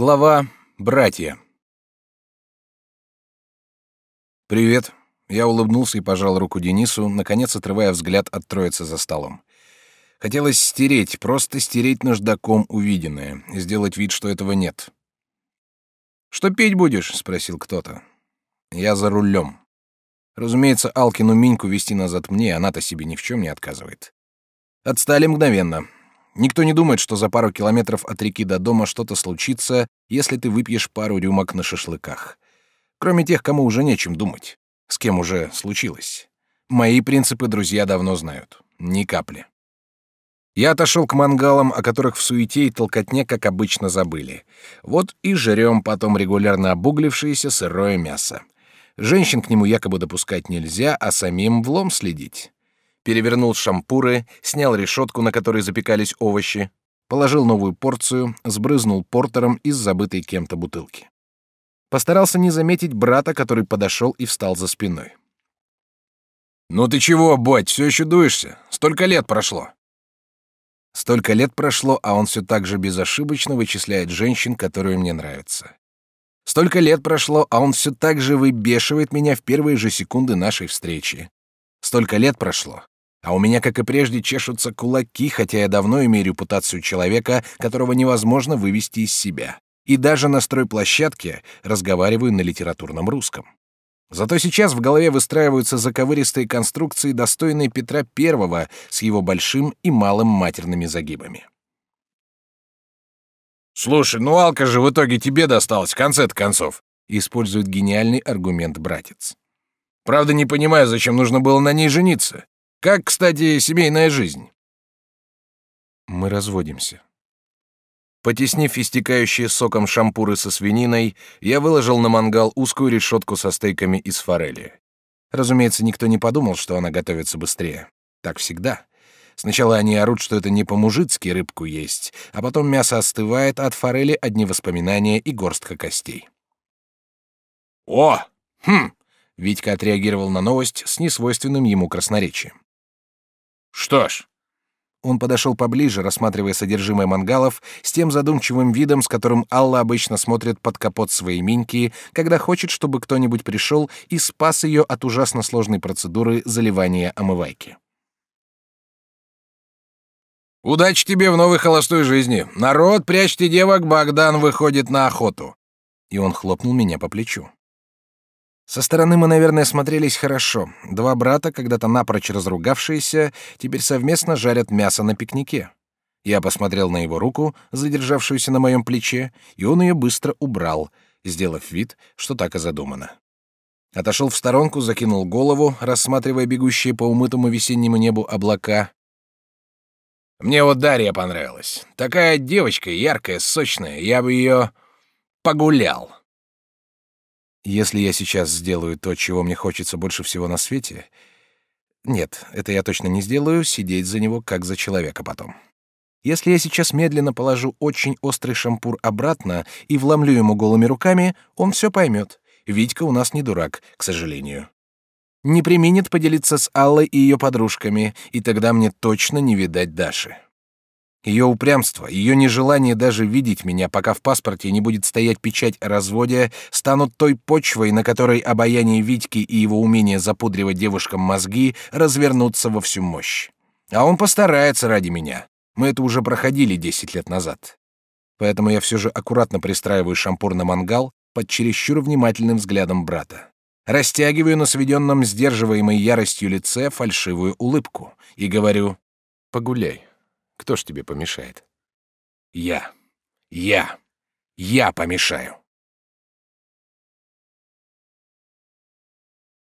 Глава «Братья». «Привет». Я улыбнулся и пожал руку Денису, наконец отрывая взгляд от троицы за столом. Хотелось стереть, просто стереть наждаком увиденное, сделать вид, что этого нет. «Что пить будешь?» — спросил кто-то. «Я за рулем. Разумеется, Алкину Миньку вести назад мне, она-то себе ни в чем не отказывает. Отстали мгновенно. Никто не думает, что за пару километров от реки до дома что-то случится, если ты выпьешь пару рюмок на шашлыках. Кроме тех, кому уже нечем думать, с кем уже случилось. Мои принципы друзья давно знают. Ни капли. Я отошел к мангалам, о которых в суете и толкотне, как обычно, забыли. Вот и жрем потом регулярно обуглившееся сырое мясо. Женщин к нему якобы допускать нельзя, а самим влом следить перевернул шампуры, снял решетку, на которой запекались овощи, положил новую порцию, сбрызнул портером из забытой кем-то бутылки. Постарался не заметить брата, который подошел и встал за спиной. «Ну ты чего, бать, все еще дуешься? Столько лет прошло!» Столько лет прошло, а он все так же безошибочно вычисляет женщин, которые мне нравятся. Столько лет прошло, а он все так же выбешивает меня в первые же секунды нашей встречи. Столько лет прошло, а у меня, как и прежде, чешутся кулаки, хотя я давно имею репутацию человека, которого невозможно вывести из себя. И даже на стройплощадке разговариваю на литературном русском. Зато сейчас в голове выстраиваются заковыристые конструкции, достойные Петра I с его большим и малым матерными загибами. «Слушай, ну Алка же в итоге тебе досталась, в конце-то концов», использует гениальный аргумент братец. «Правда, не понимаю, зачем нужно было на ней жениться. Как, кстати, семейная жизнь? Мы разводимся. Потеснив истекающие соком шампуры со свининой, я выложил на мангал узкую решетку со стейками из форели. Разумеется, никто не подумал, что она готовится быстрее. Так всегда. Сначала они орут, что это не по-мужицки рыбку есть, а потом мясо остывает, от форели одни воспоминания и горстка костей. «О! Хм!» — Витька отреагировал на новость с несвойственным ему красноречием. Что ж, он подошел поближе, рассматривая содержимое мангалов с тем задумчивым видом, с которым Алла обычно смотрит под капот своей миньки, когда хочет, чтобы кто-нибудь пришел и спас ее от ужасно сложной процедуры заливания омывайки. «Удачи тебе в новой холостой жизни! Народ, прячьте девок, Богдан выходит на охоту!» И он хлопнул меня по плечу. Со стороны мы, наверное, смотрелись хорошо. Два брата, когда-то напрочь разругавшиеся, теперь совместно жарят мясо на пикнике. Я посмотрел на его руку, задержавшуюся на моем плече, и он ее быстро убрал, сделав вид, что так и задумано. Отошел в сторонку, закинул голову, рассматривая бегущие по умытому весеннему небу облака. Мне вот Дарья понравилась. Такая девочка, яркая, сочная, я бы ее погулял. Если я сейчас сделаю то, чего мне хочется больше всего на свете... Нет, это я точно не сделаю, сидеть за него, как за человека потом. Если я сейчас медленно положу очень острый шампур обратно и вломлю ему голыми руками, он все поймет. Витька у нас не дурак, к сожалению. Не применит поделиться с Аллой и ее подружками, и тогда мне точно не видать Даши. Ее упрямство, ее нежелание даже видеть меня, пока в паспорте не будет стоять печать о разводе, станут той почвой, на которой обаяние Витьки и его умение запудривать девушкам мозги развернутся во всю мощь. А он постарается ради меня. Мы это уже проходили десять лет назад. Поэтому я все же аккуратно пристраиваю шампур на мангал под чересчур внимательным взглядом брата. Растягиваю на сведенном сдерживаемой яростью лице фальшивую улыбку и говорю «Погуляй». Кто ж тебе помешает? Я. Я. Я помешаю.